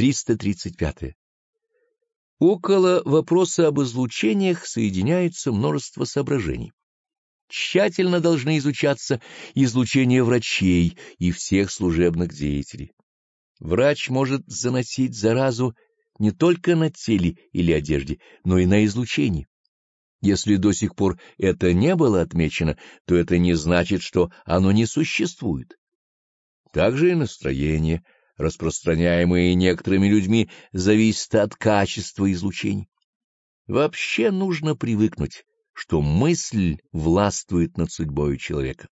335. Около вопроса об излучениях соединяется множество соображений. Тщательно должны изучаться излучения врачей и всех служебных деятелей. Врач может заносить заразу не только на теле или одежде, но и на излучении. Если до сих пор это не было отмечено, то это не значит, что оно не существует. Также и настроение, распространяемое некоторыми людьми, зависит от качества излучений. Вообще нужно привыкнуть, что мысль властвует над судьбой человека.